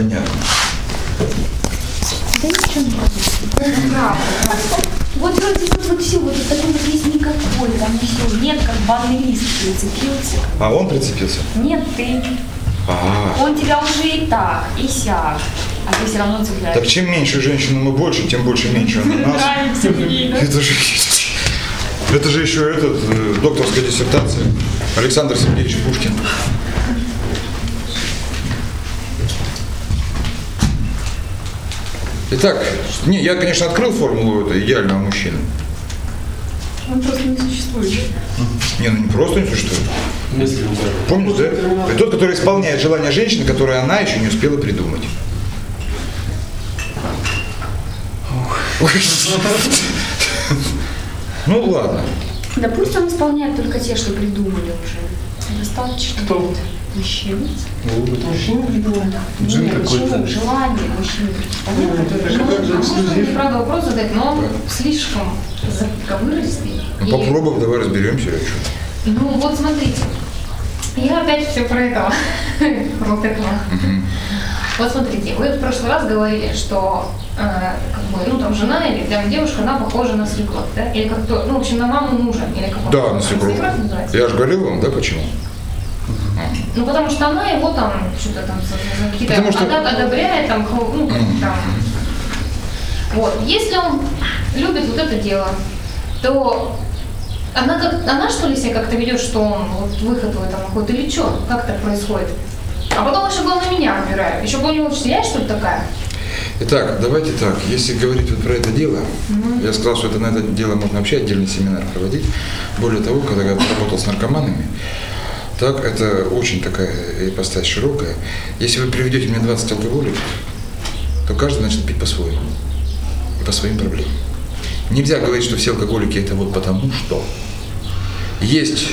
непонятно. Да ничего не правда. Вот вроде вот, вот все, вот такой вот есть никакой, там все, нет, как банный лист прицепился. А он прицепился? Нет, ты. А, Он тебя уже и так, и сяк. А ты все равно цепляешь. так чем меньше женщину мы больше, тем больше меньше она нас. Это же, это же еще этот, э, докторская диссертация. Александр Сергеевич Пушкин. Итак, не, я, конечно, открыл формулу это идеального мужчины. Он просто не существует. Не, ну не просто не существует. Так. Помнишь, да? Это тот, который исполняет желание женщины, которое она еще не успела придумать. Ну ладно. Да пусть он исполняет только те, что придумали уже. Достаточно. Кто? будет. Мужчины. Ну, это мужчина придумал. Джин Нет, какой-то. Желание мужчины. Понятно? это Ну, правда, вопрос задать, но он слишком заковыристый. Ну, попробуем, давай разберемся. Ну, вот смотрите. Я опять все про этого. Вот этого. Вот смотрите, вы в прошлый раз говорили, что э, как бы, ну там жена или там девушка, она похожа на свекровь, да? Или как то, ну, в общем, на маму мужа, или как Да, на свекровь. Я же говорил вам, да, почему? Ну, потому что она его там что-то там какие-то что- ода- одобряет, там, ну, там. Вот. Если он любит вот это дело, то она как, она что ли себя как-то ведет, что он вот выход в этом находит, или что? Как так происходит? А потом еще главное меня выбирают. Еще понял, что я что ли такая? Итак, давайте так, если говорить вот про это дело, я сказал, что это на это дело можно вообще отдельный семинар проводить. Более того, когда я работал с наркоманами, так, это очень такая ипостась широкая. Если вы приведете мне 20 алкоголиков, то каждый начнет пить по-своему и по своим проблемам. Нельзя говорить, что все алкоголики это вот потому что. Есть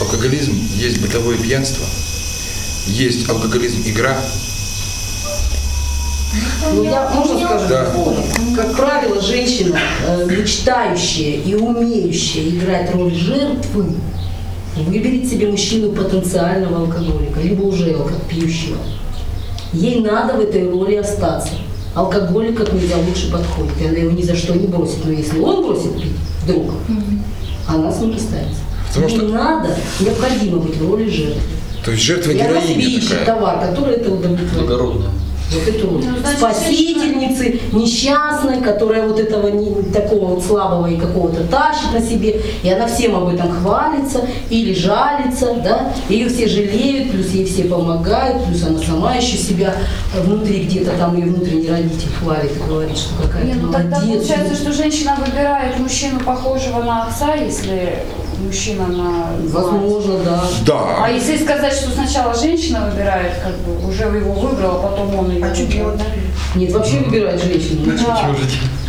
алкоголизм, есть бытовое пьянство, есть алкоголизм игра, Ну, я, можно скажу? Да. Как правило, женщина, э, мечтающая и умеющая играть роль жертвы, выберет себе мужчину потенциального алкоголика, либо уже алкопьющего. Ей надо в этой роли остаться. Алкоголик как нельзя лучше подходит, и она его ни за что не бросит. Но если он бросит пить вдруг, она с ним останется. Потому Ей что- надо, необходимо быть в роли жертвы. то есть жертва И она себе ищет такая. товар, который это удовлетворяет. Благородно. Вот эту. Ну, значит, Спасительницы, несчастной, которая вот этого не, такого вот слабого и какого-то тащит на себе, и она всем об этом хвалится или жалится, да, ее все жалеют, плюс ей все помогают, плюс она сама еще себя внутри где-то там ее внутренний родитель хвалит и говорит, что какая Не, то ну тогда молодец. получается, что женщина выбирает мужчину похожего на отца, если мужчина на. Возможно, да. А Да. если сказать, что сначала женщина выбирает, как бы уже его выбрала, потом он ее А делать? да? Нет, вообще выбирает женщину. Да.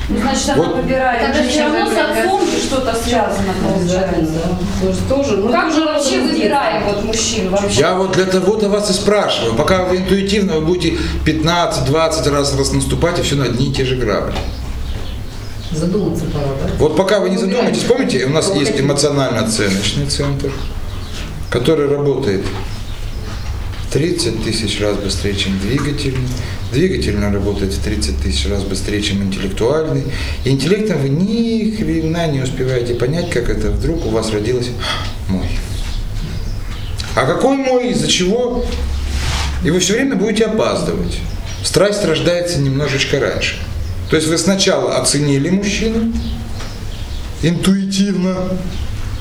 Ну, значит, она Вот. выбирает. Тогда все равно с отцом же что-то связано Обязательно, получается. да. Тоже, тоже, ну, Как мы вообще выбираем вот мужчин вообще? Я вот для того-то вас и спрашиваю. Пока вы интуитивно, вы будете 15-20 раз, раз наступать, и все на одни и те же грабли. Задуматься пора, да? Вот пока вы не задумаетесь, помните, у нас есть эмоционально-оценочный центр, который работает 30 тысяч раз быстрее, чем двигательный. Двигательно работает в 30 тысяч раз быстрее, чем интеллектуальный. И интеллектом вы ни хрена не успеваете понять, как это вдруг у вас родилось мой. А какой мой, из-за чего? И вы все время будете опаздывать. Страсть рождается немножечко раньше. То есть вы сначала оценили мужчину, интуитивно,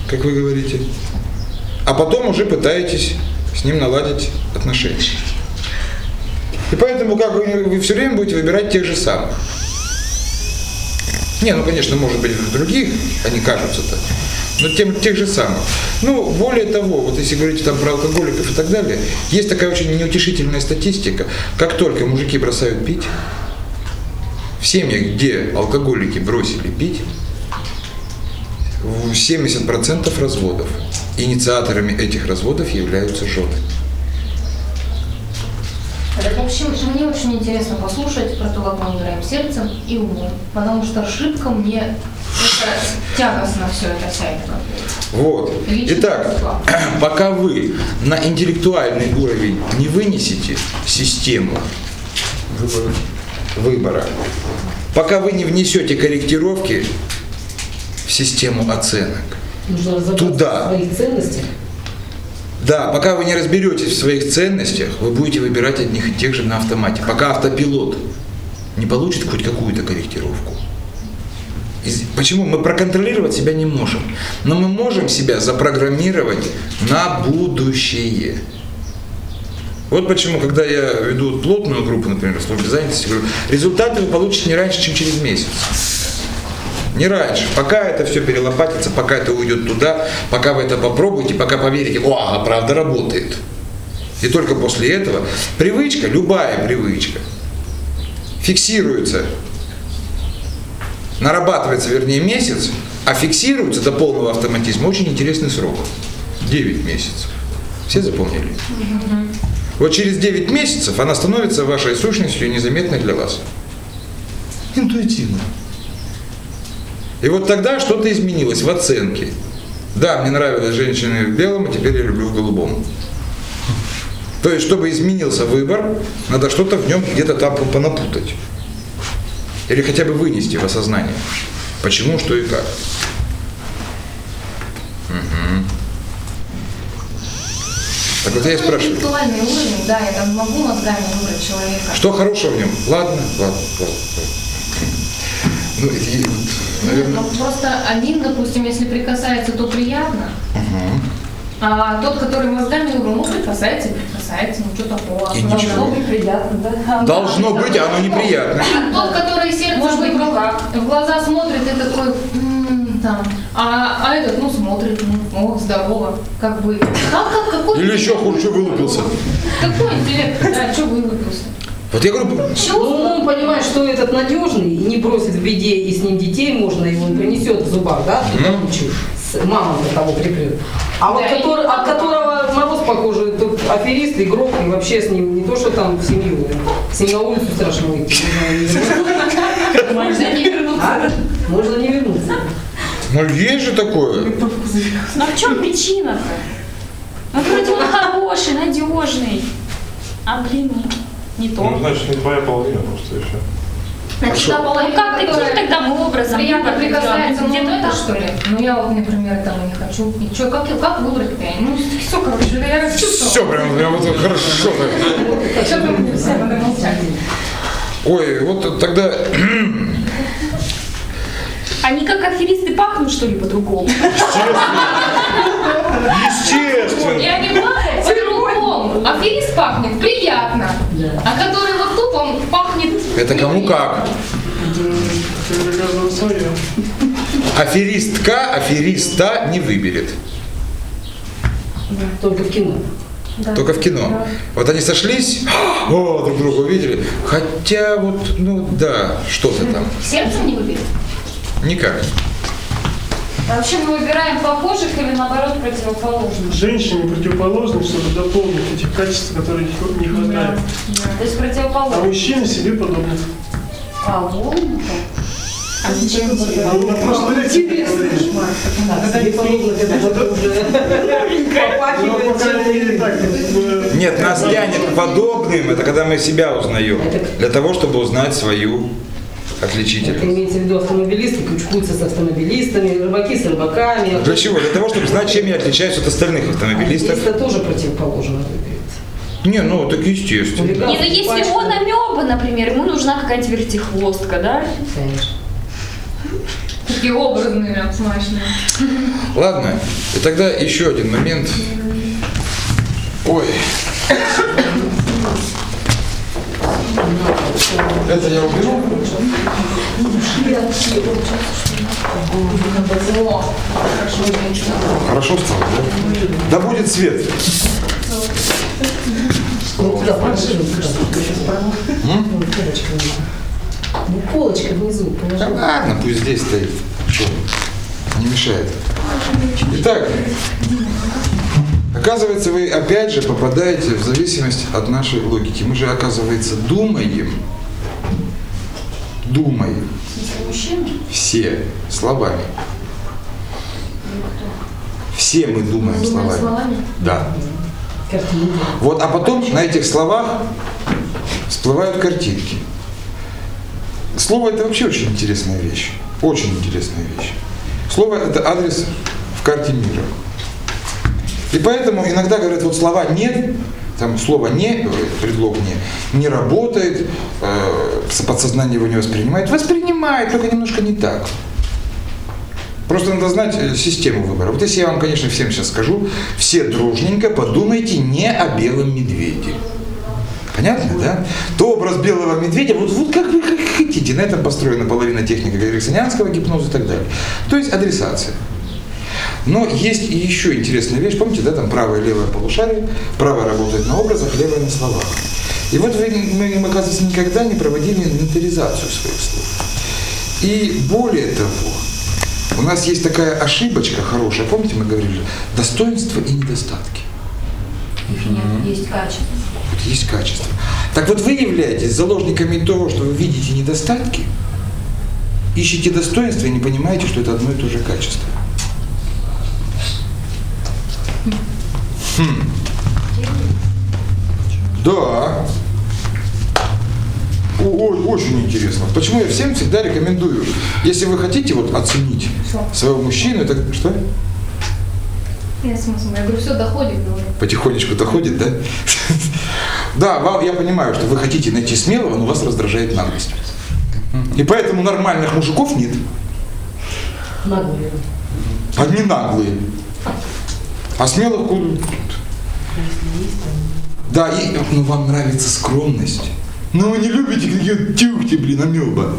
как вы говорите, а потом уже пытаетесь с ним наладить отношения. И поэтому как вы, вы все время будете выбирать тех же самых. Не, ну, конечно, может быть, в других, они кажутся так, но тем, тех же самых. Ну, более того, вот если говорить там про алкоголиков и так далее, есть такая очень неутешительная статистика. Как только мужики бросают пить, в семьях, где алкоголики бросили пить, в 70% разводов. Инициаторами этих разводов являются жены. Так, в общем, мне очень интересно послушать про то, как мы играем сердцем и умом, потому что ошибка мне тягостно все это вся. Вот. Итак, пока вы на интеллектуальный уровень не вынесете систему выбора. Пока вы не внесете корректировки в систему оценок. Нужно Туда. в своих ценностях. Да, пока вы не разберетесь в своих ценностях, вы будете выбирать одних и тех же на автомате. Пока автопилот не получит хоть какую-то корректировку. Почему? Мы проконтролировать себя не можем. Но мы можем себя запрограммировать на будущее. Вот почему, когда я веду плотную группу, например, в службе занятости, говорю, результаты вы получите не раньше, чем через месяц. Не раньше. Пока это все перелопатится, пока это уйдет туда, пока вы это попробуете, пока поверите, о, ага, правда работает. И только после этого привычка, любая привычка, фиксируется, нарабатывается, вернее, месяц, а фиксируется до полного автоматизма очень интересный срок. 9 месяцев. Все запомнили? Вот через 9 месяцев она становится вашей сущностью незаметной для вас. Интуитивно. И вот тогда что-то изменилось в оценке. Да, мне нравились женщины в белом, а теперь я люблю в голубом. То есть, чтобы изменился выбор, надо что-то в нем где-то там понапутать. Или хотя бы вынести в осознание. Почему, что и как. Мгм. Так вот я и спрашиваю. Интеллектуальный уровень, да, я там могу мозгами выбрать человека. Что хорошего в нем? Ладно, ладно, ладно. Ну, и, Нет, наверное, ну просто один, допустим, если прикасается, то приятно. А тот, который мозгами выбрал, ну прикасается, прикасается, ну что такого. И Должно ничего. быть. Приятно, да? должно быть, а оно неприятно. А тот, который сердце Может быть, выбрал, как? в глаза смотрит и такой, «М, там, а, а этот, ну, смотрит, ну, о, здорово, как бы. Как, как, какой Или еще хуже вылупился. Какой интеллект? Да, что вылупился? Вот я говорю, Ну, он понимает, что этот надежный, и не бросит в беде, и с ним детей можно, и он принесет в зубах, да, кучу. С мамой до того прикрыт. А вот Да, и который, от которого мороз похоже, тут аферист, игрок, и вообще с ним не то, что там в семью, с ним на улицу страшно выйти. Можно не вернуться. А? Можно не вернуться. Ну есть же такое. Но в чем причина-то? Ну, вроде он хороший, надежный. А, блин, не Ну, то. значит, не твоя половина просто еще. Значит, та Ну, половина, как, каким которая тогда мы образом приятно прикасается, ну это что ли? Ну я вот, например, этого не хочу. И что, как, как выбрать-то? Ну все, короче, я расчувствовала. Все прям, прям вот хорошо. так. Что там все, надо молчать. Ой, вот тогда Они как аферисты пахнут, что ли, по-другому? естественно. Я не пахнет по-другому. Аферист пахнет приятно. А который вот тут, он пахнет... Это кому как. Аферистка афериста не выберет. Только в кино. Только в кино. Вот они сошлись, о, друг друга увидели. Хотя вот, ну да, что-то там. Сердцем не выберет. Никак. А Вообще мы выбираем похожих или наоборот противоположных? Женщине противоположно, чтобы дополнить эти качества, которые не- не хватает. То есть А противоположных. мужчины себе подобных. А, вон А зачем тебе? А на. Да, это уже Ну, э, Нет, нас тянет подобным, это когда мы себя узнаем. Для того, чтобы узнать свою Это отличительность. имеется в виду автомобилисты, кучкуются с автомобилистами, рыбаки с рыбаками. Для чего? Для того, чтобы знать, чем я отличаюсь от остальных автомобилистов. Автомобилиста тоже противоположно выберется. Не, ну так естественно. Не, ну если он амеба, например, ему нужна какая-нибудь вертихвостка, да? Конечно. Такие образные, смачные. Ладно, и тогда еще один момент. Ой. Это я уберу. Хорошо стало, да? Да будет свет. Ну, полочка внизу. Внизу, Да ладно, пусть здесь стоит. Не мешает. Итак, оказывается, вы опять же попадаете в зависимость от нашей логики. Мы же, оказывается, думаем, Мужчина? все словами. Все мы думаем словами. словами. Да. Вот, а потом на этих словах всплывают картинки. Слово это вообще очень интересная вещь. Очень интересная вещь. Слово это адрес в карте мира. И поэтому иногда говорят, вот слова нет, там слово не, предлог не, не работает, э, подсознание его не воспринимает. Воспринимает, только немножко не так. Просто надо знать э, систему выбора. Вот если я вам, конечно, всем сейчас скажу, все дружненько подумайте не о белом медведе. Понятно, да? То образ белого медведя, вот, вот как вы хотите, на этом построена половина техники эриксонианского гипноза и так далее. То есть адресация. Но есть и еще интересная вещь, помните, да, там правое и левое полушарие, правое работает на образах, левое на словах. И вот мы, мы, оказывается, никогда не проводили инвентаризацию своих слов. И более того, у нас есть такая ошибочка хорошая, помните, мы говорили, достоинства и недостатки. Нет, есть качество. Вот есть качество. Так вот вы являетесь заложниками того, что вы видите недостатки, ищете достоинства и не понимаете, что это одно и то же качество. Хм. Да. Ой, очень интересно. Почему я всем всегда рекомендую, если вы хотите вот оценить своего мужчину, это что? Я смысл, я говорю, все доходит уже. Потихонечку доходит, да? Да, вам, я понимаю, что вы хотите найти смелого, но вас раздражает наглость. И поэтому нормальных мужиков нет. Наглые. Одни наглые. А смелых Да, и ну, вам нравится скромность. Но вы не любите какие тюхти, блин, амеба.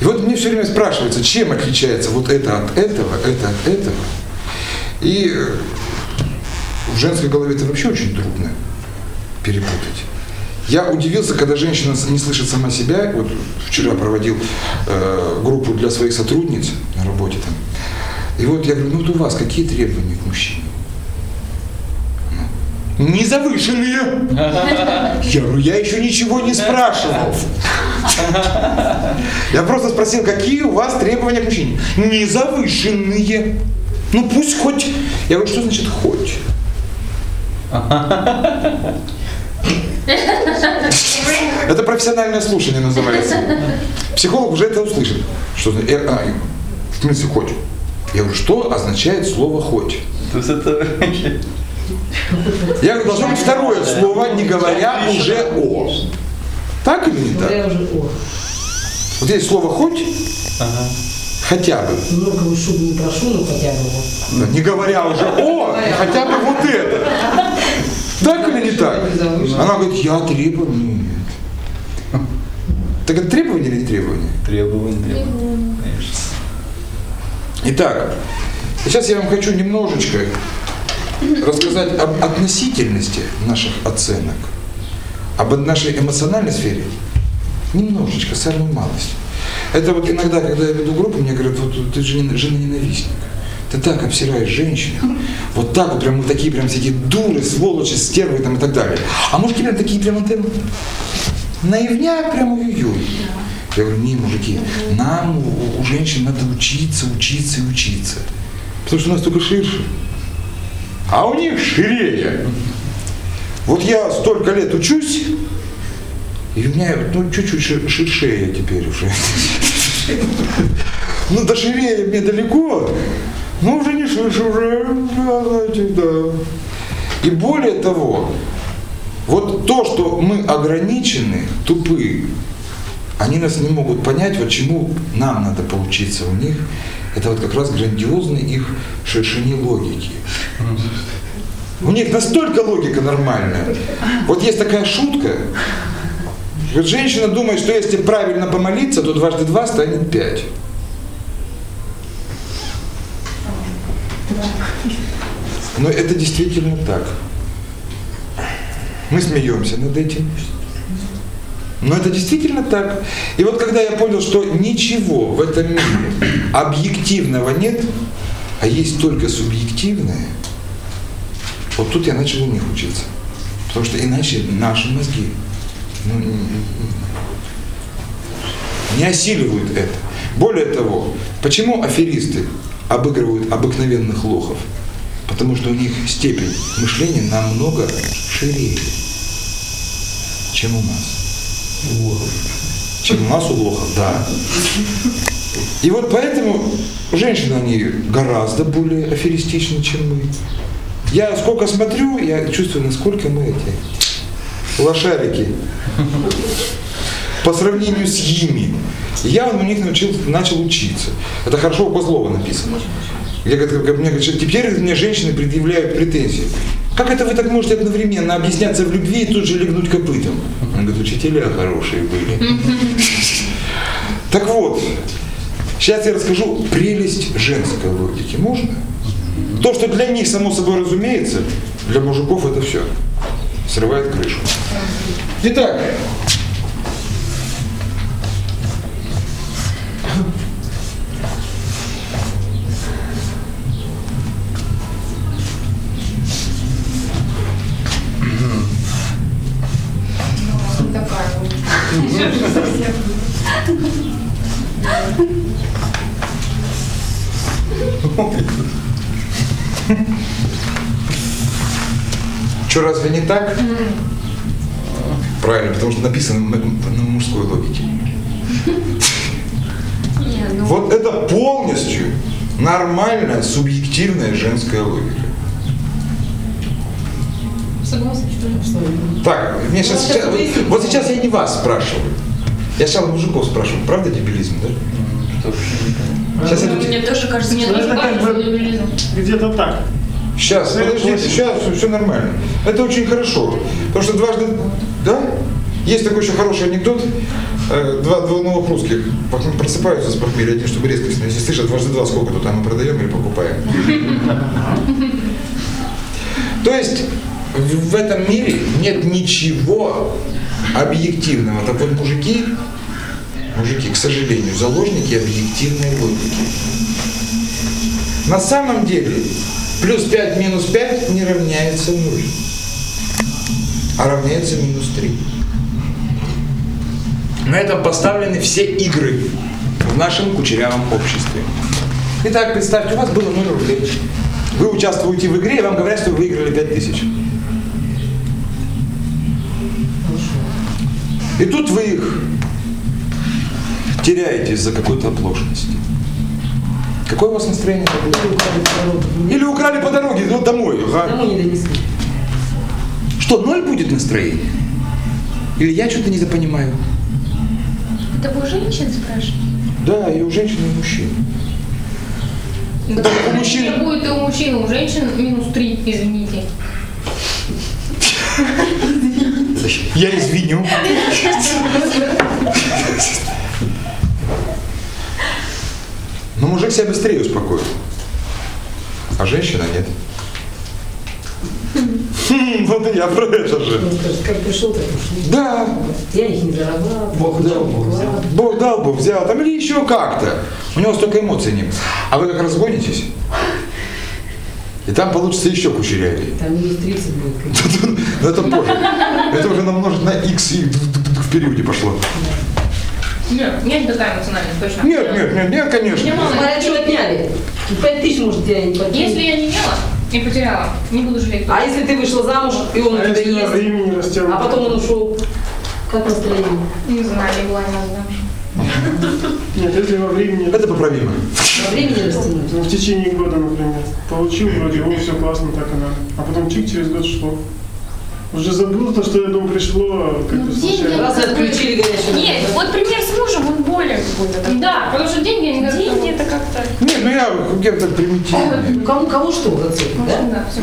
И вот мне все время спрашивается, чем отличается вот это от этого, это от этого. И э, в женской голове это вообще очень трудно перепутать. Я удивился, когда женщина не слышит сама себя. Вот вчера проводил э, группу для своих сотрудниц на работе там. И вот я говорю, ну вот у вас какие требования к мужчине? Ну, Не завышенные. Я говорю, я еще ничего не спрашивал. Я просто спросил, какие у вас требования к мужчине? Не завышенные. Ну пусть хоть. Я говорю, что значит хоть? Это профессиональное слушание называется. Психолог уже это услышит. Что, зна- э, а, в смысле хоть? Я говорю, что означает слово хоть? То есть это Я говорю, должно быть второе слово, не говоря уже о. Так или не так? Вот есть слово хоть, хотя бы. Много уж не прошу, но хотя бы вот. Не говоря уже о, хотя бы вот это. Так или не так? Она говорит, я требую. Нет. Так это требование или не требование? требование. Конечно. Итак, сейчас я вам хочу немножечко рассказать об относительности наших оценок, об нашей эмоциональной сфере. Немножечко, самую малость. Это вот иногда, когда я веду группу, мне говорят, вот ты же не- жена-ненавистник. Ты так обсираешь женщин. Вот так вот, прям вот такие прям всякие дуры, сволочи, стервы там и так далее. А мужики прям такие прям вот, эм, наивняк прям ой-ой. Я говорю, не, мужики, нам у, у женщин надо учиться, учиться и учиться. Потому что у нас только ширше. А у них ширее. Вот я столько лет учусь, и у меня ну, чуть-чуть шир- ширшее теперь уже. Ну, до ширее мне далеко, но уже не ширше, уже, знаете, да. И более того, вот то, что мы ограничены, тупы, они нас не могут понять, вот чему нам надо поучиться у них. Это вот как раз грандиозной их ширшине логики. У них настолько логика нормальная. Вот есть такая шутка. Вот женщина думает, что если правильно помолиться, то дважды два станет пять. Но это действительно так. Мы смеемся над этим. Но это действительно так. И вот когда я понял, что ничего в этом мире объективного нет, а есть только субъективное, вот тут я начал у них учиться. Потому что иначе наши мозги ну, не- осиливают это. Более того, почему аферисты обыгрывают обыкновенных лохов? Потому что у них степень мышления намного шире, чем у нас. Чем у нас у лохов, да. И вот поэтому женщины, они гораздо более аферистичны, чем мы. Я сколько смотрю, я чувствую, насколько мы эти лошарики по сравнению с ими. Я у них научил, начал учиться. Это хорошо у Козлова написано. Я, как, как мне теперь мне женщины предъявляют претензии. Как это вы так можете одновременно объясняться в любви и тут же легнуть копытом? Он говорит, учителя хорошие были. Так вот, сейчас я расскажу прелесть женской логики. Можно? То, что для них само собой разумеется, для мужиков это все. Срывает крышу. Итак, что разве не так? Правильно, потому что написано на, на мужской логике. Ну, Вот это полностью нормальная субъективная женская логика. Согласна, что ли? Так, мне сейчас, Ну, сейчас- вот сейчас я не вас спрашиваю. Я сначала мужиков спрашиваю, правда дебилизм, да? Сейчас ну, это... мне тоже кажется, что это как бы-. Где-то так. Сейчас, подождите, сейчас все, нормально. Это очень хорошо. Потому что дважды, да? Есть такой еще хороший анекдот. Э, Два, два новых русских просыпаются с похмелья, один, чтобы резко если слышат дважды два, сколько тут, мы продаем или покупаем. То есть в этом мире нет ничего объективного. Так вот мужики, мужики, к сожалению, заложники объективной логики. На самом деле плюс 5 минус 5 не равняется 0, а равняется минус 3. На этом поставлены все игры в нашем кучерявом обществе. Итак, представьте, у вас было 0 рублей. Вы участвуете в игре, и вам говорят, что вы выиграли 5 тысяч. И тут вы их теряете из-за какой-то оплошности. Какое у вас настроение? Или украли по дороге, ну домой. ага. Домой не донесли. Что, ноль будет настроение? Или я что-то недопонимаю? Это вы у женщин спрашиваете? Да, и у женщин, и у мужчин. Да, у мужчин- будет и у мужчин, и у женщин минус 3, извините. Я извиню. Но мужик себя быстрее успокоит. А женщина нет. Хм, вот и я про это же. Скажет, как пришел, так ушли. Да, Я их не зарабатываю. Бог дал, Бог взял. Бог дал, Бог взял, там или еще как-то. У него столько эмоций нет. А вы как разгонитесь, и там получится еще кучерявее. Там минус 30 будет. Но это позже. Это уже намножить на x и в периоде пошло. Нет, я не такая эмоциональная, точно. Нет, нет, нет, нет, конечно. Мне мало. Смотря что отняли. 5 тысяч, может, тебя не Если подняли. я не имела и потеряла, не буду жалеть. А если ты вышла замуж, и он у А тебя если на есть, а потом он ушел, как настроение? Не знаю, не была не одна. Нет, если во времени... Это поправимо. Во времени растянуть? Ну, в течение года, например. Получил вроде, о, все классно, так и надо. А потом чик, через год шло. Уже забыл то, что я думаю, пришло как-то Ну, деньги случайно. Раз отключили горячую Нет, вот пример с мужем, он более какой-то такой. Да, потому что деньги, они как-то Деньги это как-то... Нет, ну я где-то примитивный. Ну, Кому, кого что зацепит, да? Да, все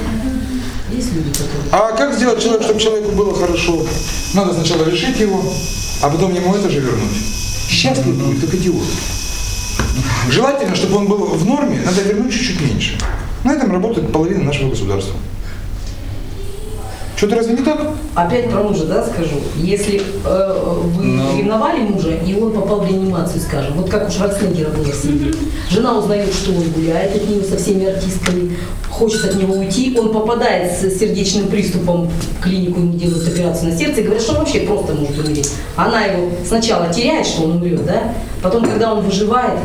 Есть люди, которые... А как сделать человек, чтобы человеку было хорошо? Надо сначала решить его, а потом ему это же вернуть. Счастлив будет, как идиот. Желательно, чтобы он был в норме, надо вернуть чуть-чуть меньше. На этом работает половина нашего государства. Что-то разве не так? Опять про мужа, да, скажу. Если э, вы Ну. ревновали мужа, и он попал в реанимацию, скажем, вот как у Шварценеггера было в семье. Жена узнает, что он гуляет от нее со всеми артистками, хочет от него уйти, он попадает с сердечным приступом в клинику, ему делают операцию на сердце, и говорят, что он вообще просто может умереть. Она его сначала теряет, что он умрет, да, потом, когда он выживает,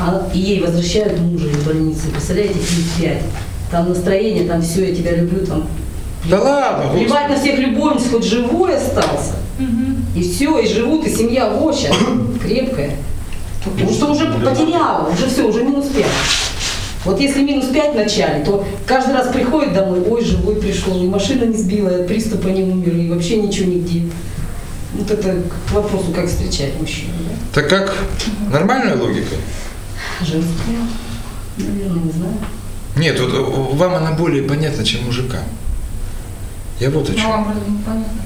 а- и ей возвращают мужа из больницы, представляете, фильм 5. Там настроение, там все, я тебя люблю, там. Да ладно. Плевать на всех любовниц, хоть живой остался. И все, и живут, и семья воща, крепкая. Потому что уже потеряла, уже все, уже минус пять. Вот если минус пять в начале, то каждый раз приходит домой, ой, живой пришел, и машина не сбила, и от приступа не умер, и вообще ничего нигде. Вот это к вопросу, как встречать мужчину. Да? Так как? Нормальная логика? Женская, наверное, не знаю. Нет, вот э, вам она более понятна, чем мужикам. Я вот о Ну, чем. вам вроде непонятно.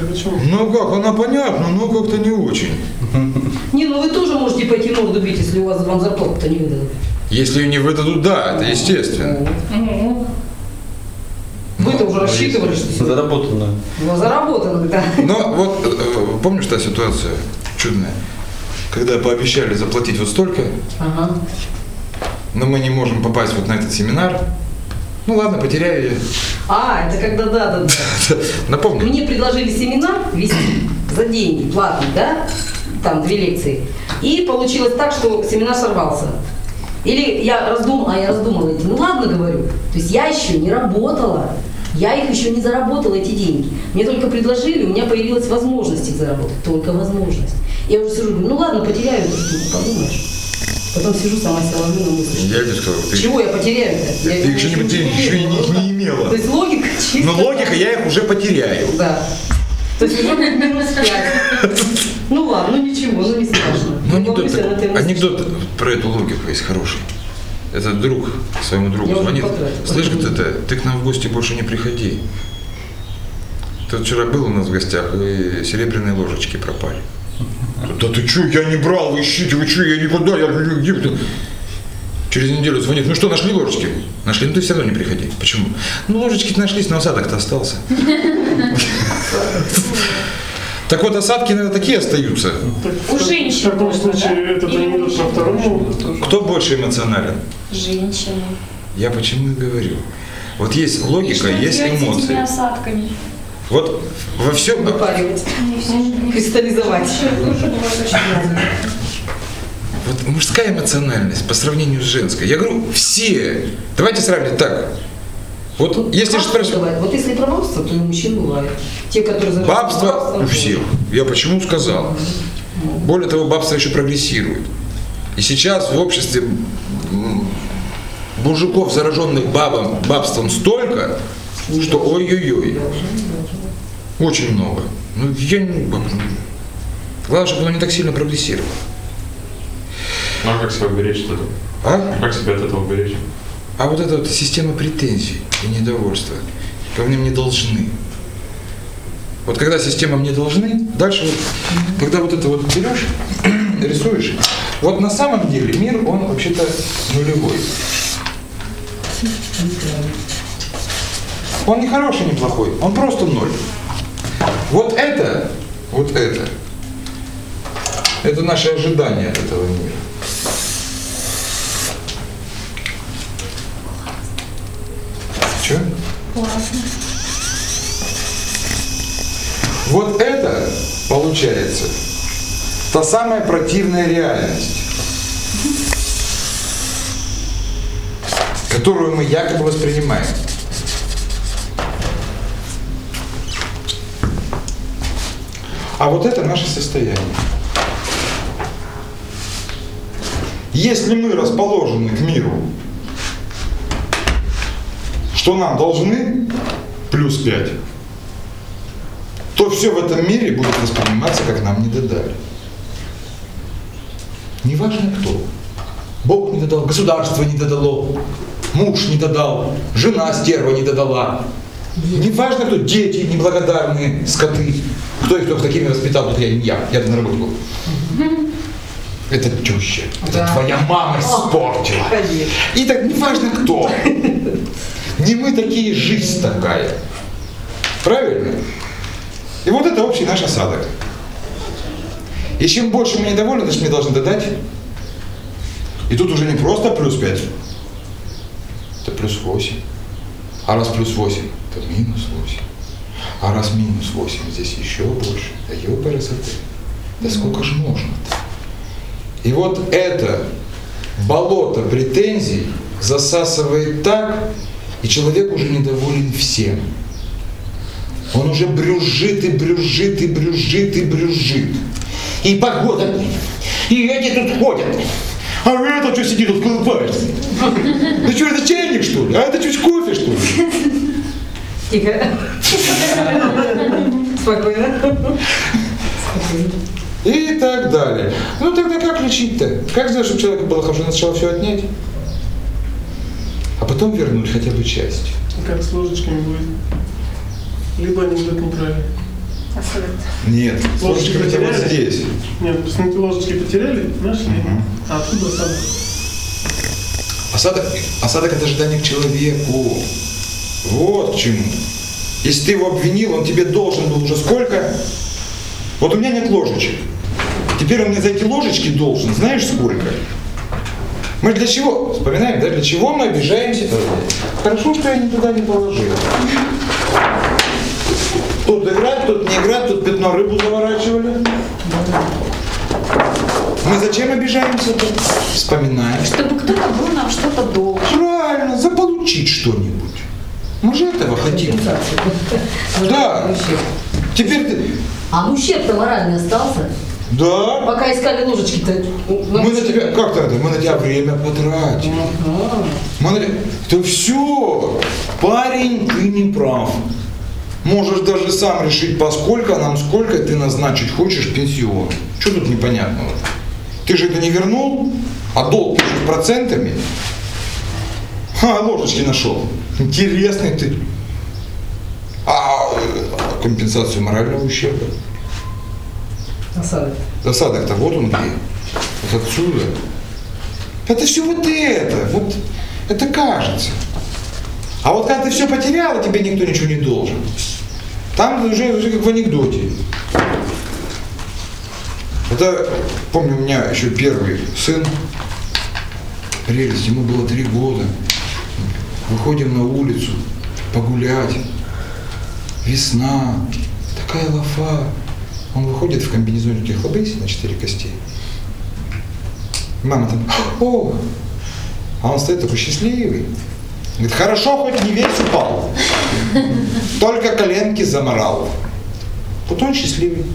Ну, Почему? Ну как, она понятна, но как-то не очень. Не, ну вы тоже можете пойти морду бить, если у вас вам зарплату-то не выдадут. Если ее не выдадут, да, это естественно. Ну, Вы-то уже рассчитывали, что Заработано. ну, заработано, да. Но вот э, помнишь та ситуация чудная, когда пообещали заплатить вот столько, Ага. но мы не можем попасть вот на этот семинар. Ну ладно, потеряю ее. А, это когда да, да, да. Напомню. Мне предложили семинар вести за деньги, платный, да? Там две лекции. И получилось так, что семинар сорвался. Или я раздумала, а я раздумала эти, ну ладно, говорю. То есть я еще не работала. Я их еще не заработала, эти деньги. Мне только предложили, у меня появилась возможность их заработать. Только возможность. Я уже сижу, говорю, ну ладно, потеряю штуку, подумаешь. Потом сижу, сама себя ловлю на мысли. Я тебе сказал, ты, Чего я потеряю-то? Я ты еще, не, ты еще и их не имела. То есть логика чисто. Но логика, я их уже потеряю. Да. То есть уже будет минус пять. Ну ладно, ну ничего, ну не страшно. Ну, Не анекдот, анекдот про эту логику есть хороший. Этот друг своему другу Я звонит. Слышь, говорит, это, ты к нам в гости больше не приходи. Ты вчера был у нас в гостях, и серебряные ложечки пропали. Да ты что, я не брал, вы ищите, вы что, я никуда, я где ты? Через неделю звонит, ну что, нашли ложечки? Нашли, ну ты все равно не приходи. Почему? Ну ложечки нашлись, но осадок-то остался. Так вот, осадки, наверное, такие остаются. У женщин В таком случае анекдот мужчин? про второму. Кто больше эмоционален? Женщины. Я почему и говорю. Вот есть логика, Что есть делать с этими эмоции. осадками? Вот во всем... Выпаривать, кристаллизовать. Вот мужская эмоциональность по сравнению с женской. Я говорю, все. Давайте сравнивать так. Вот если же Бабство спрашивать. Вот если про бабство, то и мужчин бывает. Те, которые занимаются бабство бабством, у всех. Я почему сказал? Более того, бабство еще прогрессирует. И сейчас в обществе мужиков, зараженных бабом, бабством столько, что ой-ой-ой. Очень много. Ну, я не... Главное, чтобы оно не так сильно прогрессировало. Ну а как себя уберечь от этого? А? Как себя от этого уберечь? А вот эта вот система претензий и недовольства, ко мне мне должны. Вот когда система мне должны, дальше вот, когда вот это вот берешь, рисуешь, вот на самом деле мир, он вообще-то нулевой. Он не хороший, не плохой, он просто ноль. Вот это, вот это, это наши ожидания от этого мира. Че? Классно. Вот это, получается, та самая противная реальность, которую мы якобы воспринимаем. А вот это наше состояние. Если мы расположены к миру, что нам должны плюс 5, то все в этом мире будет восприниматься, как нам не додали. Неважно кто. Бог не додал, государство не додало, муж не додал, жена стерва не додала. Неважно кто, дети неблагодарные, скоты. Кто их только такими воспитал, вот я не я, я на работу был. Это теща, это Да. твоя мама испортила. И так неважно кто. Не мы такие, жизнь такая. Правильно? И вот это общий наш осадок. И чем больше мы недовольны, значит мне должны додать. И тут уже не просто плюс 5, это плюс 8. А раз плюс 8, то минус 8. А раз минус 8, здесь еще больше. Да ёпарасоты. Да сколько же можно-то? И вот это болото претензий засасывает так, и человек уже недоволен всем. Он уже брюзжит и брюзжит и брюзжит и брюзжит. И погода, и эти тут ходят. А это что сидит тут колупается? Ну что, это чайник что ли? А это чуть кофе что ли? Тихо. Спокойно. Спокойно. И так далее. Ну тогда как лечить-то? Как сделать, чтобы человеку было хорошо? Сначала все отнять, а потом вернуть хотя бы часть. Как с ложечками будет. Либо анекдот неправильный. А что это? Нет, Ложечки хотя потеряли? здесь. Нет, посмотрите, ложечки потеряли, нашли. Мгм. А откуда сам? Осадок, осадок это ожидание к человеку. Вот к чему. Если ты его обвинил, он тебе должен был уже сколько? Вот у меня нет ложечек. Теперь он мне за эти ложечки должен, знаешь сколько? Мы для чего, вспоминаем, да, для чего мы обижаемся? Хорошо, что я не туда не положил. Тут играть, тут не играть, тут пятно рыбу заворачивали. Мы зачем обижаемся-то? Вспоминаем. Чтобы кто-то был нам что-то должен. Правильно, заполучить что-нибудь. Мы же этого хотим. Да. Теперь ты... А ущерб-то моральный остался? Да. Пока искали ложечки-то. Мы на тебя... Как то это? Мы на тебя время потратим. Ага. Мы на тебя... Да все. Парень, ты не прав. Можешь даже сам решить, поскольку нам сколько ты назначить хочешь пенсион. Что тут непонятного? Ты же это не вернул, а долг пишешь процентами. А, ложечки нашел. Интересный ты. А э, компенсацию морального ущерба? Осадок. Засадок-то вот он где. Вот отсюда. Это все вот это. Вот это кажется. А вот когда ты все потерял, тебе никто ничего не должен. Там уже, уже как в анекдоте. Это, помню, у меня еще первый сын, прелесть, ему было три года. Выходим на улицу погулять. Весна, такая лафа. Он выходит в комбинезоне хлобысь на четыре кости. Мама там, о, а он стоит такой счастливый. Говорит, хорошо, хоть не весь упал. Только коленки заморал. Вот он счастливый.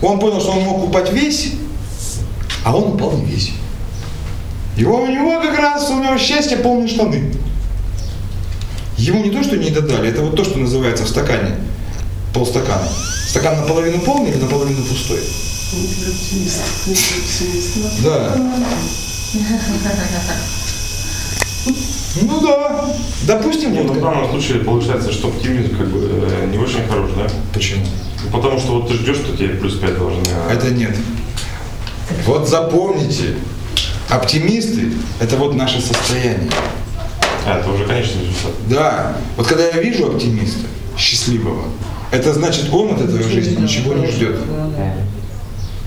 Он понял, что он мог упасть весь, а он упал не весь. Его у него как раз, у него счастье полные штаны. Ему не то, что не додали, это вот то, что называется в стакане, полстакана. Стакан наполовину полный или наполовину пустой? Да. Ну да. Допустим, Нет, ну, вот в данном случае получается, что оптимизм как бы э, не очень хорош, да? Почему? Потому что вот ты ждешь, что тебе плюс 5 должны. а- Это нет. Вот запомните, оптимисты – это вот наше состояние. А, это уже конечный результат. Да. Вот когда я вижу оптимиста, счастливого, это значит, он от этой жизни ничего не ждет.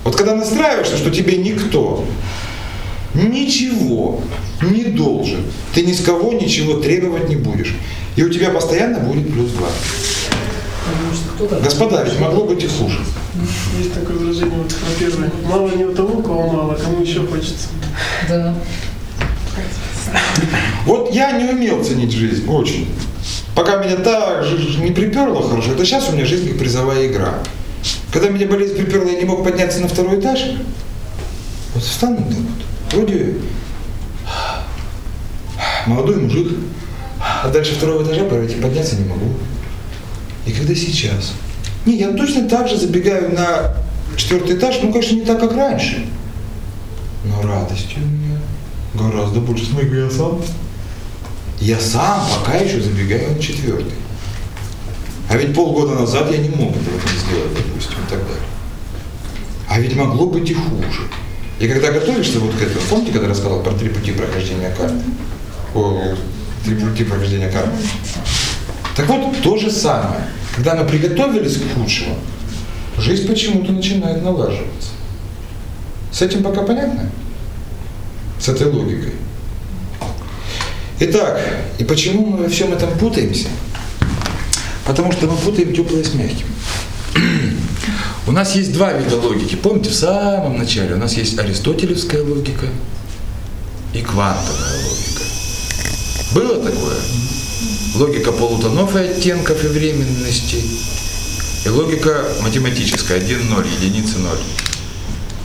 Вот когда настраиваешься, что тебе никто ничего не должен, ты ни с кого ничего требовать не будешь, и у тебя постоянно будет плюс два. Господа, ведь могло быть и хуже. Есть такое выражение, вот про первое. Мало не у того, кого мало, а кому еще хочется. Да. Вот я не умел ценить жизнь, очень. Пока меня так не приперло хорошо, это сейчас у меня жизнь как призовая игра. Когда меня болезнь приперла, я не мог подняться на второй этаж, вот встану так вот, вроде молодой мужик, а дальше второго этажа пройти подняться не могу. И когда сейчас, не, я точно так же забегаю на четвертый этаж, ну, конечно, не так, как раньше. Но радость у гораздо больше. Смотри, я сам. Я сам пока еще забегаю на четвертый. А ведь полгода назад я не мог этого сделать, допустим, и так далее. А ведь могло быть и хуже. И когда готовишься вот к этому, помните, когда рассказал про три пути прохождения карты? О, три пути прохождения карты. Так вот, то же самое. Когда мы приготовились к худшему, жизнь почему-то начинает налаживаться. С этим пока понятно? С этой логикой. Итак, и почему мы во всем этом путаемся? Потому что мы путаем теплое с мягким. У нас есть два вида логики. Помните, в самом начале у нас есть аристотелевская логика и квантовая логика. Было такое? Логика полутонов и оттенков и временности. И логика математическая. 1, 0, единицы 0.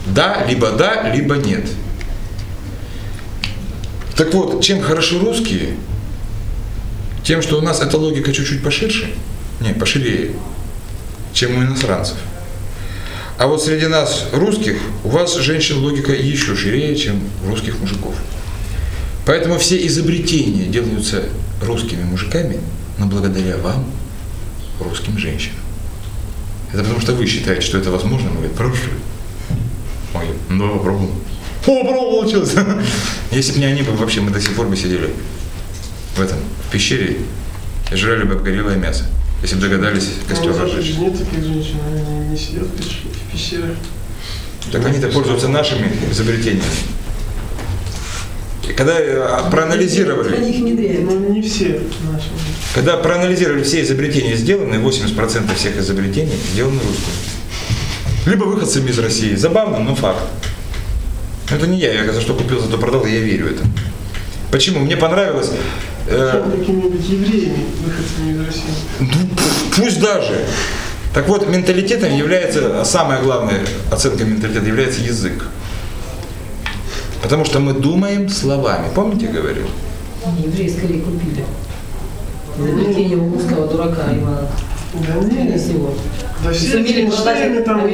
Да, либо да, либо нет. Так вот, чем хороши русские? Тем, что у нас эта логика чуть-чуть поширше, не, поширее, чем у иностранцев. А вот среди нас, русских, у вас, женщин, логика еще ширее, чем у русских мужиков. Поэтому все изобретения делаются русскими мужиками, но благодаря вам, русским женщинам. Это потому что вы считаете, что это возможно, мы говорим, пробуем. Ой, ну попробуем. О, попробовал, получилось. Если бы не они, бы вообще мы до сих пор бы сидели в этом, в пещере и жрали бы обгорелое мясо. Если бы догадались костер Ну, разжечь. же нет таких женщин, они не сидят в пещ- в пещерах. Так они-то пользуются нашими изобретениями. И когда э, проанализировали, Они их внедряют. Но не все наши. когда проанализировали все изобретения сделанные, 80% всех изобретений сделаны русскими. Либо выходцами из России. Забавно, но факт. Это не я, я за что купил, за то продал, и я верю этому. Почему? Мне понравилось. э, какими-нибудь евреями, выходцами из России. Ну, Пусть даже. Так вот, менталитетом является, самая главная оценка менталитета является язык. Потому что мы думаем словами. Помните, говорил? Евреи скорее купили. Изобретение русского дурака Ивана. Да нет. всего. Да все Сумели Эйнштейны, там, э,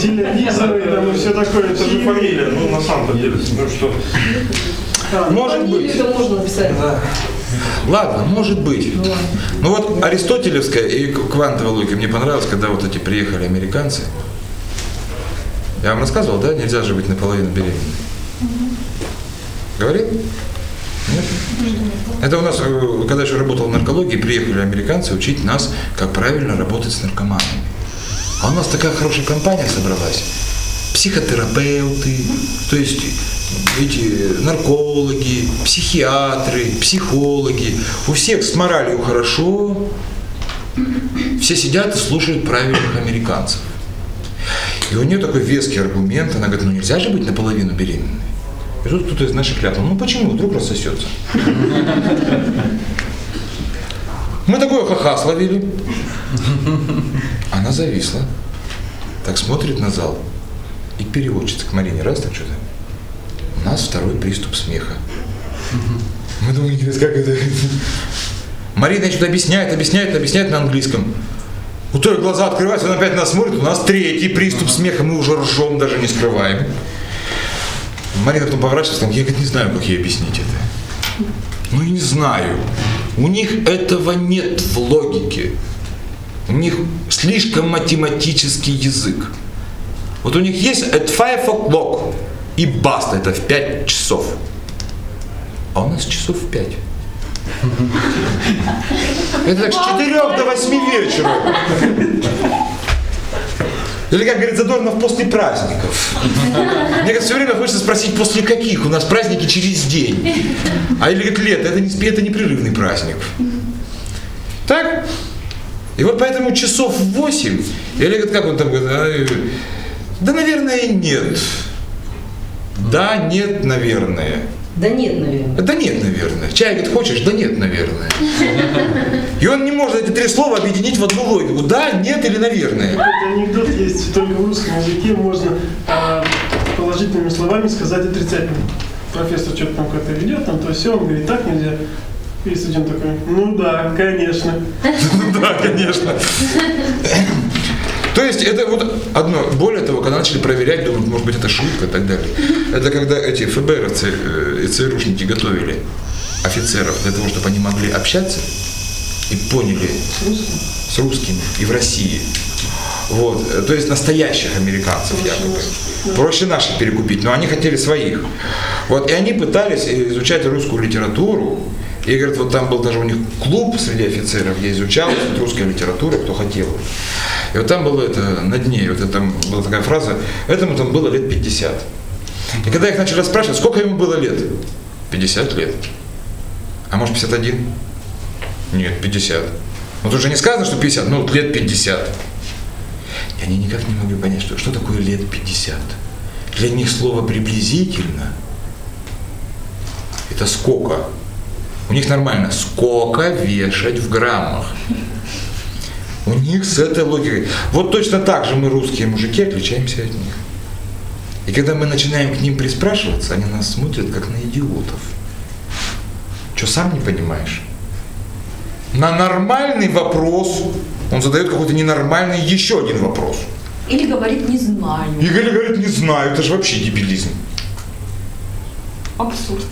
телевизоры, там и все такое. Это же фамилия, ну на самом деле, ну что. А, Может быть. это можно написать. Ладно, может быть. Ну, ладно. Ну вот аристотелевская и квантовая логика мне понравилась, когда вот эти приехали американцы. Я вам рассказывал, да? Нельзя же быть наполовину беременной. Говорил? Это у нас, э, когда еще работал в наркологии, приехали американцы учить нас, как правильно работать с наркоманами. А у нас такая хорошая компания собралась. Психотерапевты, то есть эти наркологи, психиатры, психологи. У всех с моралью хорошо. Все сидят и слушают правильных американцев. И у нее такой веский аргумент. Она говорит, ну нельзя же быть наполовину беременной. И тут кто-то из наших ляпнул, ну почему, вдруг рассосется. Мы такое ха-ха словили. Она зависла. Так смотрит на зал. И переводчица к Марине раз так что-то. У нас второй приступ смеха. Мы думали, как это... Марина что-то объясняет, объясняет, объясняет на английском. У той глаза открываются, он опять нас смотрит, у нас третий приступ смеха, мы уже ржем, даже не скрываем. Марина потом поворачивается, я говорит, не знаю, как ей объяснить это. Ну, я не знаю. У них этого нет в логике. У них слишком математический язык. Вот у них есть at five o'clock и баста, это в 5 часов. А у нас часов в 5. Это так с 4 до 8 вечера. Или, как говорит Задорнов, после праздников. Мне кажется, все время хочется спросить, после каких? У нас праздники через день. А или как лето, это, не, это непрерывный праздник. Так? И вот поэтому часов в 8, или говорит, как он там говорит, «А, да, наверное, нет. Да, нет, наверное. Да нет, наверное. Да нет, наверное. Чай, говорит, хочешь? Да нет, наверное. И он не может эти три слова объединить в одну логику. Да, нет или наверное. Какой-то анекдот есть, только в русском языке можно а, положительными словами сказать отрицательно. Профессор что-то там как-то ведет, там то все, он говорит, так нельзя. И студент такой, ну да, конечно. Да, конечно. То есть это вот одно. Более того, когда начали проверять, думают, может быть, это шутка и так далее. Это когда эти ФБРовцы э, и ЦРУшники готовили офицеров для того, чтобы они могли общаться и поняли с русскими и в России. Вот. То есть настоящих американцев якобы. Проще наших перекупить, но они хотели своих. Вот. И они пытались изучать русскую литературу. И говорят, вот там был даже у них клуб среди офицеров, где изучалась вот русская литература, кто хотел. И вот там было это на дне, вот там была такая фраза, этому там было лет 50. И когда их начали спрашивать, сколько ему было лет? 50 лет. А может 51? Нет, 50. Ну тут же не сказано, что 50, ну вот лет 50. И они никак не могли понять, что, что такое лет 50. Для них слово приблизительно это сколько? У них нормально. Сколько вешать в граммах? У них с этой логикой. Вот точно так же мы, русские мужики, отличаемся от них. И когда мы начинаем к ним приспрашиваться, они нас смотрят как на идиотов. Что, сам не понимаешь? На нормальный вопрос он задает какой-то ненормальный еще один вопрос. Или говорит не знаю. Игорь говорит, не знаю, это же вообще дебилизм. Абсурд.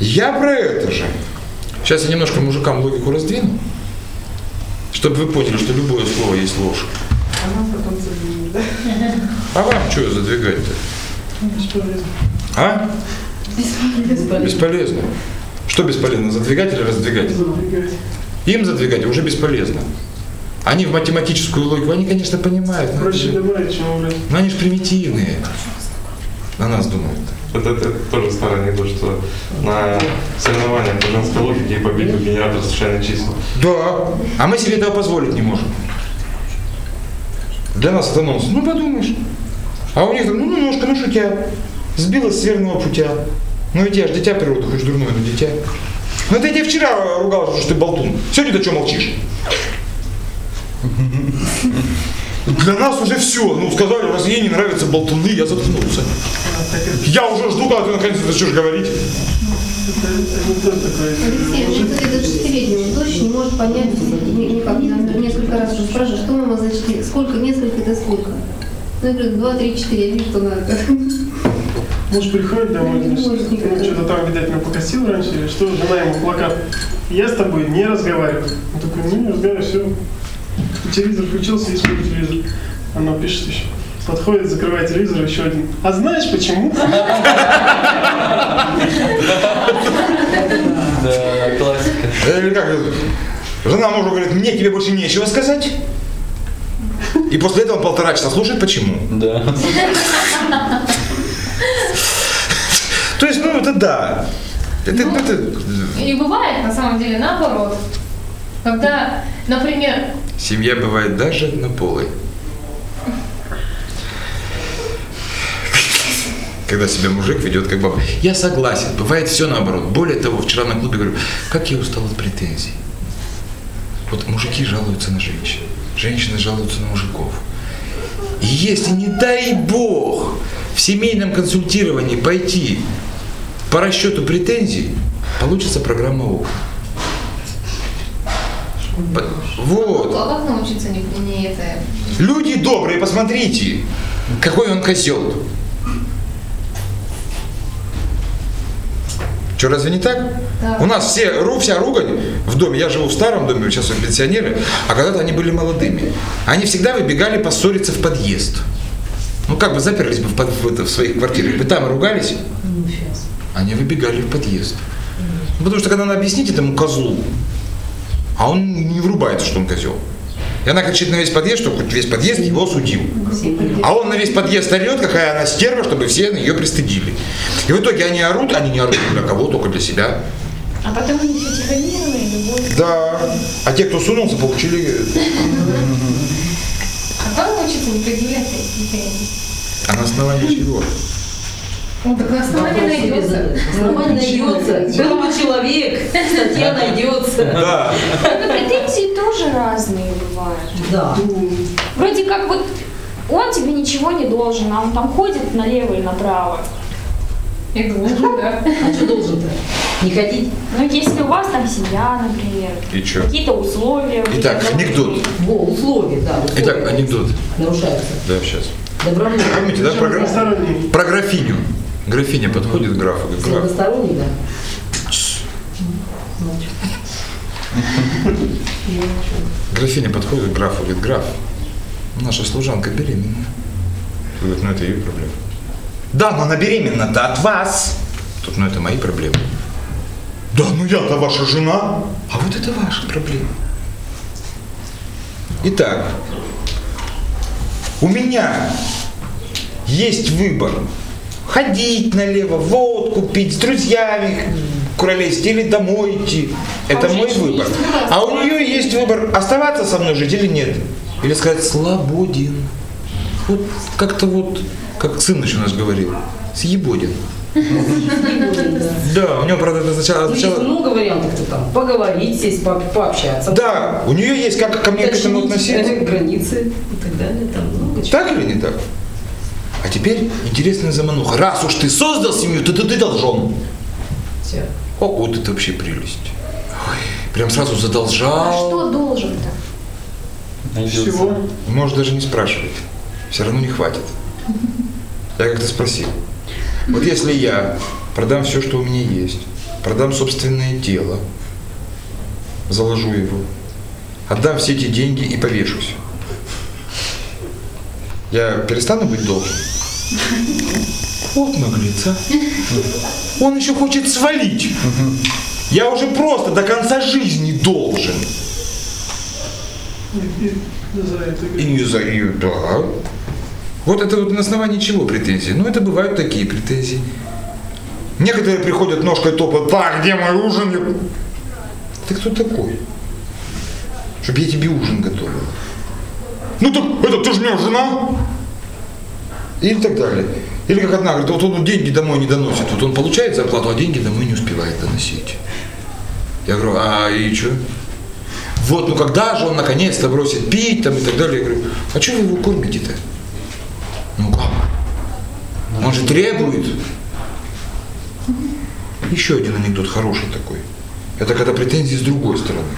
Я про это же. Сейчас я немножко мужикам логику раздвину, чтобы вы поняли, что любое слово есть ложь. А вам что задвигать-то? А? Бесполезно. Что бесполезно, задвигать или раздвигать? Им задвигать уже бесполезно. Они в математическую логику, они, конечно, понимают, но, Проще же- добавить, чем убрать. но они же примитивные. На нас думают. Это, это тоже старый анекдот, что на соревнованиях по женской логике и победил генератор случайных чисел. Да. А мы себе этого позволить не можем. Для нас это нонсенс. Ну, подумаешь. А у них, там, ну, немножко, ну, что тебя сбило с верного путя. Ну, ведь я же дитя природы, хоть дурное, но дитя. Ну, это я тебе вчера ругалась, что ты болтун. Сегодня ты что молчишь? Для нас уже все. Ну, сказали, раз ей не нравятся болтуны, я заткнулся. Я уже жду, когда ты наконец начнешь говорить. Алексей, кстати, даже шестилетняя дочь не может понять ни- никак. Я несколько раз уже спрашиваю, что мама за четыре, сколько, несколько, это сколько? Ну, я говорю, два, три, четыре, я вижу, что надо. Муж приходит домой, значит, может ну, что-то там, видать, меня покосил раньше, или что, жена ему плакат. Я с тобой не разговариваю. Он такой, ну, не разговариваю, все. Телевизор включился и смотрит телевизор. Она пишет еще. Подходит, закрывает телевизор, еще один. А знаешь почему? Да, классика. Или как? Жена мужу говорит, мне тебе больше нечего сказать. И после этого он полтора часа слушает, почему. Да. То есть, ну, это да. Это, Ну. это- И бывает на самом деле наоборот. Когда, например, Семья бывает даже однополой. Когда себя мужик ведет как баба. Я согласен, бывает все наоборот. Более того, вчера на клубе говорю, как я устал от претензий. Вот мужики жалуются на женщин, женщины жалуются на мужиков. И если, не дай бог, в семейном консультировании пойти по расчету претензий, получится программа ОК. По- Вот. а как научиться не, не это... Люди добрые, посмотрите, какой он козел. Что, разве не так? Да. У нас все, вся ругань в доме, я живу в старом доме, сейчас мы пенсионеры, а когда-то они были молодыми. Они всегда выбегали поссориться в подъезд. Ну как бы заперлись бы в, под- в это- в своих квартирах, бы там ругались, они выбегали в подъезд. Ну, потому что когда надо объяснить этому козлу, а он не врубается, что он козел. И она кричит на весь подъезд, чтобы хоть весь подъезд его судил. А он на весь подъезд орет, какая она стерва, чтобы все ее пристыдили. И в итоге они орут, они не орут для кого, только для себя. А потом они все тихомирные, любовь. Да. А те, кто сунулся, получили... А как научиться не предъявлять претензий? А на основании чего? Ну, так на основании найдется. задать. Основание найдется. Был бы человек, статья найдется. Да. Но претензии тоже разные бывают. Да. Вроде как вот он тебе ничего не должен, а он там ходит налево и направо. Я должен, да. А что должен-то? Не ходить? Ну, если у вас там семья, например, И чё? какие-то условия. Итак, анекдот. Во, условия, да. условия. Итак, анекдот. Нарушаются. Да, сейчас. Добровольно. Помните, да, про, гра- про графиню? Графиня подходит к графу, говорит, граф, Разносторонний, да. Графиня подходит к графу, говорит, граф, наша служанка беременна. Говорит, ну это ее проблема. Да, но она беременна-то от вас. Тут, ну это мои проблемы. Да, ну я-то ваша жена. А вот это ваша проблема. Итак, у меня есть выбор. Ходить налево, водку пить, с друзьями куролезть или домой идти. Это у мой выбор А у нее есть выбор, оставаться со мной жить или нет. Или сказать «свободен». Вот как-то вот, как сын еще у нас говорил, съебоден. Да, у него, правда, это сначала... Ну, есть много вариантов то там. Поговорить, сесть, по- пообщаться. Да, у нее есть как ко мне к этому относиться. э, границы и так далее. Там много чего. Так или не так? А теперь интересная замануха. Раз уж ты создал семью, то ты, ты должен. Всё. О, вот это вообще прелесть. Ой, прям сразу А задолжал. что должен-то? Всего. Можешь даже не спрашивать. Все равно не хватит. Я как-то спросил. Вот если я продам все, что у меня есть, продам собственное тело, заложу его, отдам все эти деньги и повешусь, я перестану быть должен? Вот наглец, а. Он еще хочет свалить. Я уже просто до конца жизни должен. И- и И не за ее, да. Вот это вот на основании чего претензии? Ну, это бывают такие претензии. Некоторые приходят ножкой топают, так, где мой ужин? Ты кто такой? Чтоб я тебе ужин готовил. Ну так, это ты же меня жена. Или так далее. Или как одна говорит, вот он деньги домой не доносит. Вот он получает зарплату, а деньги домой не успевает доносить. Я говорю, а и что? Вот, ну когда же он наконец-то бросит пить там и так далее? Я говорю, а что вы его кормите-то? Ну как? Он же требует. Еще один анекдот хороший такой. Это когда претензии с другой стороны.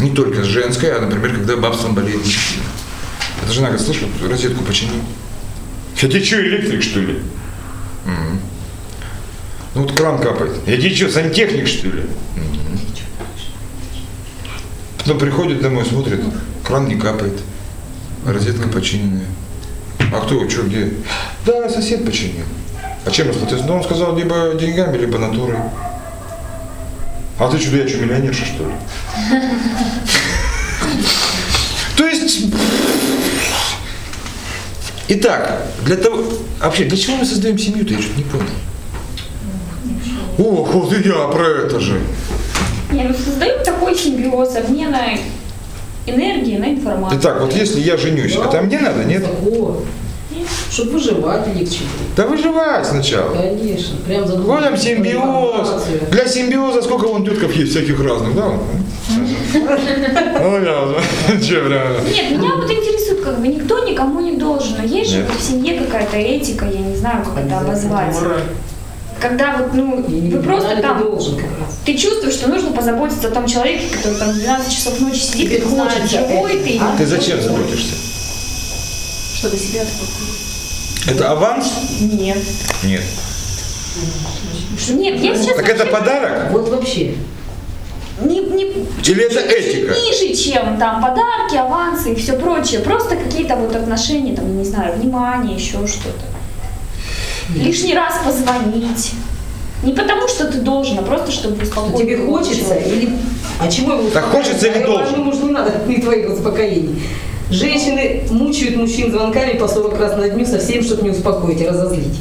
Не только с женской, а, например, когда бабством болеет мужчина. Это жена говорит, слышь, вот розетку почини. Я тебе что, электрик, что ли? «Мгм». Ну вот кран капает. Я тебе что, сантехник, что ли? Потом приходит домой, смотрит, кран не капает, розетка починенная. А кто, что, где? Да, сосед починил. А чем расплатился? Ну, он сказал, либо деньгами, либо натурой. А ты что, я что, миллионерша, что ли? То есть, итак, для того, вообще, для чего мы создаем семью-то, я что-то не понял. Ох, вот и я про это же. Не, ну создаем такой симбиоз обмена энергии на информацию. Итак, вот если я женюсь, это мне надо, нет? Чтобы выживать легче. Да выживать сначала. Конечно. Прям за Вот там симбиоз. Для симбиоза сколько вон тетков есть всяких разных, да? Ну, я, че, прям. Нет, меня вот интересует, как бы никто никому не должен. Но есть же вот в семье какая-то этика, я не знаю, как это обозвать. Когда вот, ну, вы просто там, должен ты чувствуешь, что нужно позаботиться о том человеке, который там в 12 часов ночи сидит Тебе и не хочется живой ты А не Ты зачем заботишься? Чтобы себя успокоить. Это аванс? Нет. Нет. Что Нет, я сейчас Так это подарок? Вот вообще. не, не, Или это этика? ниже, чем там подарки, авансы и все прочее. Просто какие-то вот отношения, там, не знаю, внимание, еще что-то. Лишний раз позвонить. Не потому, что ты должен, а просто, чтобы успокоить. Тебе хочется или... А чего его Так хочется или должен? ему, не надо ни твоих успокоений. Женщины мучают мужчин звонками по 40 раз на дню совсем, чтобы не успокоить, а разозлить.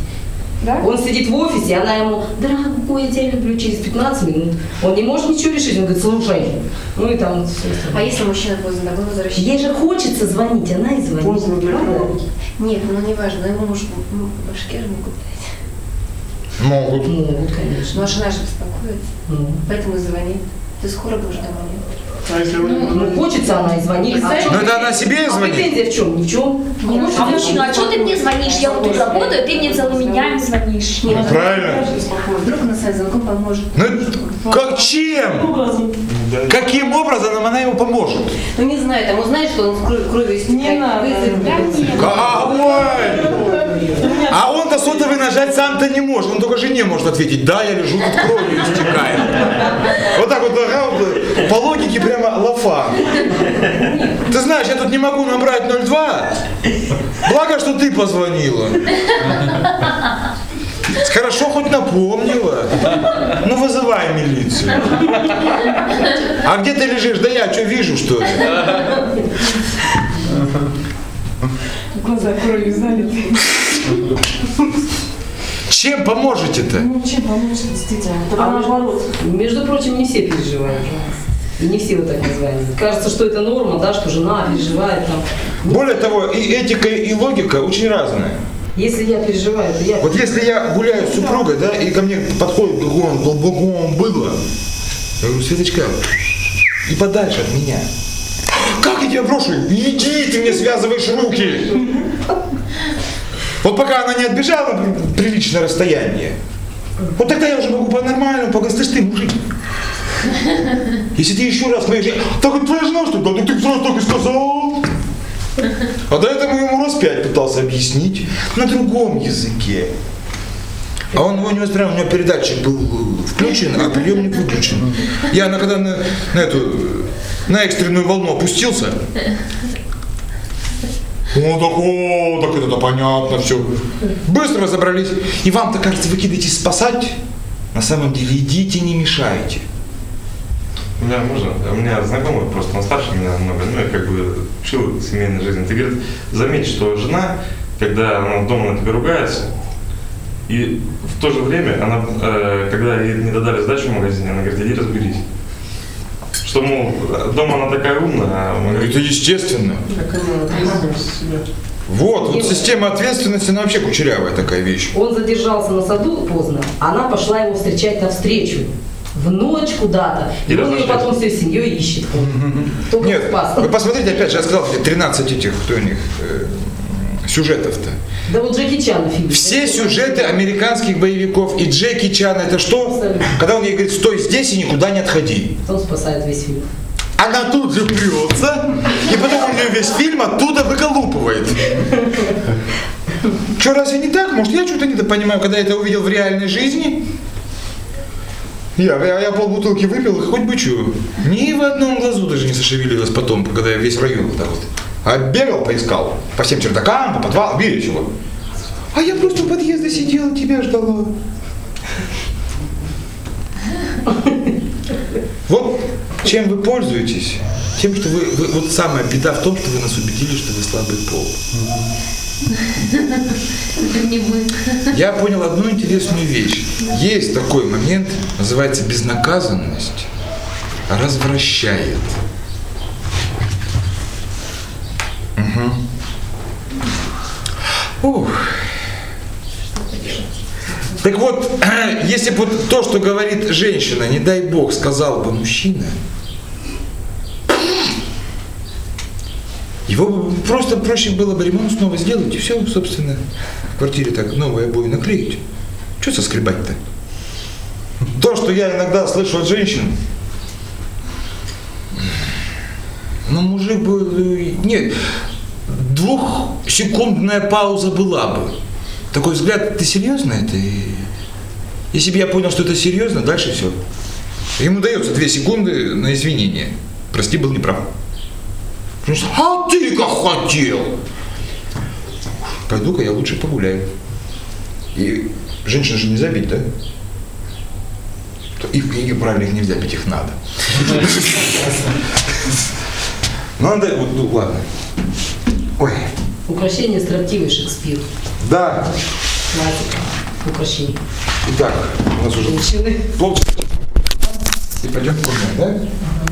Да? Он сидит в офисе, она ему, дорогой, я тебя люблю через 15 минут. Он не может ничего решить, он говорит, слушай. Ну и там все А если мужчина поздно домой возвращается? Ей же хочется звонить, она и звонит. Поздно Правда? Нет, ну не важно, ему муж м, башке же могут дать. Могут. Могут, Ну конечно. а жена же беспокоится, Ну. поэтому звонит. Ты скоро будешь домой? А если вы... Ну, хочется она и звонит. А Ну это она себе а звонит? претензия в чем? Ни в чем. Не, ну, а мужчина, а что ты мне звонишь? Я вот тут работаю, ты мне целыми днями звонишь. Ну, правильно. Вдруг она своим звонком поможет. Ну, как чем? Каким образом она ему поможет? Ну не знаю, там узнает, что он в крови, крови истекает. Не надо. вызовет. А, он-то сотовый нажать сам-то не может. Он только жене может ответить, да, я лежу, тут кровью истекает. Вот так вот, ага, вот, по логике прямо лафа. Ты знаешь, я тут не могу набрать 02. Благо, что ты позвонила. Хорошо, хоть напомнила. Ну, вызывай милицию. А где ты лежишь? Да я что, вижу, что ли? Глаза кровью залиты. Чем поможете-то? Ну, чем поможет, действительно. А наоборот. Между прочим, не все переживают. И не все вот так назвали. Кажется, что это норма, да, что жена переживает там. Более того, и этика, и логика очень разные. Если я переживаю, то я... Вот если я гуляю с супругой, да, и ко мне подходит он долбогом было, я говорю, Светочка, и подальше от меня. Как я тебя брошу? Иди, ты мне связываешь руки. Вот пока она не отбежала приличное расстояние, вот тогда я уже могу по-нормальному поговорить. Слышь, ты мужик, если ты еще раз моей жене, так это твоя жена, что ли? Да, ну ты сразу так и сказал. А до этого ему раз пять пытался объяснить на другом языке. А он, у него, прям, у него передатчик был включен, а приемник выключен. Я на, когда на, на эту, на экстренную волну опустился, он так, о, так это понятно, все. Быстро разобрались. И вам-то, кажется, вы кидаетесь спасать. На самом деле идите, не мешайте. У меня можно, у меня знакомый просто, он старше меня намного, ну, я как бы учил семейной жизни. Ты говорит, заметь, что жена, когда она дома на тебя ругается, и в то же время, она, э, когда ей не додали сдачу в магазине, она говорит, иди разберись. Что, мол, дома она такая умная, магазине- Это естественно. Так она. Вот, вот система ответственности, она вообще кучерявая такая вещь. Он задержался на саду поздно, она пошла его встречать навстречу. В ночь куда-то. И, он ее потом всей семьей ищет. Только Нет, спас. вы посмотрите, опять же, я сказал, 13 этих, кто у них, э, сюжетов-то. Да вот Джеки Чан фильм. Все сюжеты американских боевиков и Джеки Чана, это что? Абсолютно. Когда он ей говорит, стой здесь и никуда не отходи. Он спасает весь фильм. Она тут же прется, и потом у нее весь фильм оттуда выколупывает. Что, разве не так? Может, я что-то недопонимаю, когда я это увидел в реальной жизни? Я, я, я полбутылки выпил, и хоть бы что. Ни в одном глазу даже не зашевелилось потом, когда я весь район вот так вот. А бегал, поискал. По всем чердакам, по подвалу, чего. А я просто у подъезда сидела, тебя ждала. Вот чем вы пользуетесь? Тем, что вы, вы- вот самая беда в том, что вы нас убедили, что вы слабый пол. Я понял одну интересную вещь. Есть такой момент, называется безнаказанность, развращает. Так вот, если бы вот то, что говорит женщина, не дай бог, сказал бы мужчина, его просто проще было бы ремонт снова сделать, и все, собственно, в квартире так новые обои наклеить. Что соскребать-то? То, что я иногда слышу от женщин, ну, мужик бы... э, Нет, двухсекундная пауза была бы. Такой взгляд, ты серьезно это? И Если бы я понял, что это серьезно, дальше все. Ему дается две секунды на извинение. Прости, был неправ. А ты как хотел? Пойду-ка я лучше погуляю. И женщин же нельзя бить, да? То Их, их правильно, их нельзя бить, их надо. Ну, надо, вот, ну, ладно. Ой, Украшение строптивый Шекспир. да, Классика. Украшение. итак, у нас уже Женщины. полчаса. И пойдем погуляем, да?